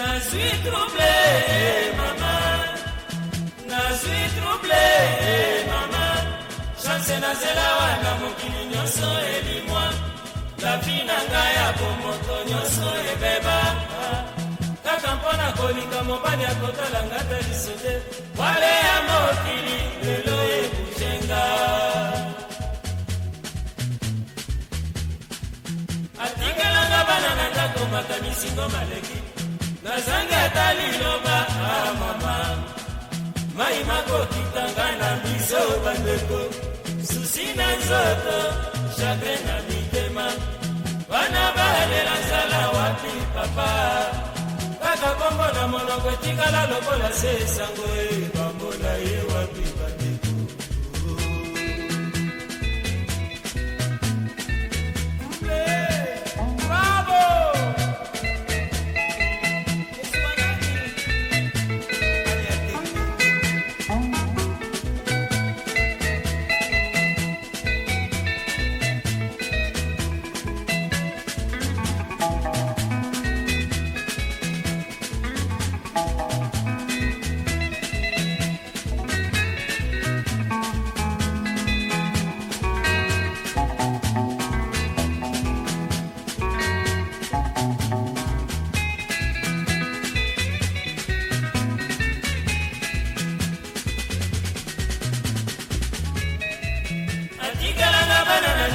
nazwi trouble mama nazwi trouble mama chanse nazela wana mokili nyonso elimwa lavi na ngai ya bomoto nyonso ebeba kaka mpona kolinga mobali akotalanga ta liso te wale ya mokili lelo ebuzenga atikelanga bana na ndako makamisigo maleki nazangi ata liloba a ah, mama mai makokitanga na miso bandeko susi na nzoto chagre na mitema bana balela nzala wapi papa kaka kombo na monoko etikala lokola se esango ebambola ye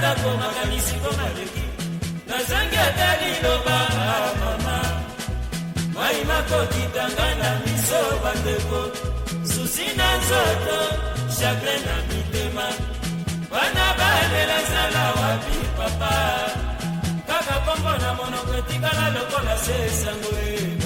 nakomaka misiko maleki nazangi ata liloba ah, mama mai makokitanga na miso bandeko susi na nzoto chagle na mitema bana balela zala wapi papa kaka mpongo na monoko etikala lokola se esango e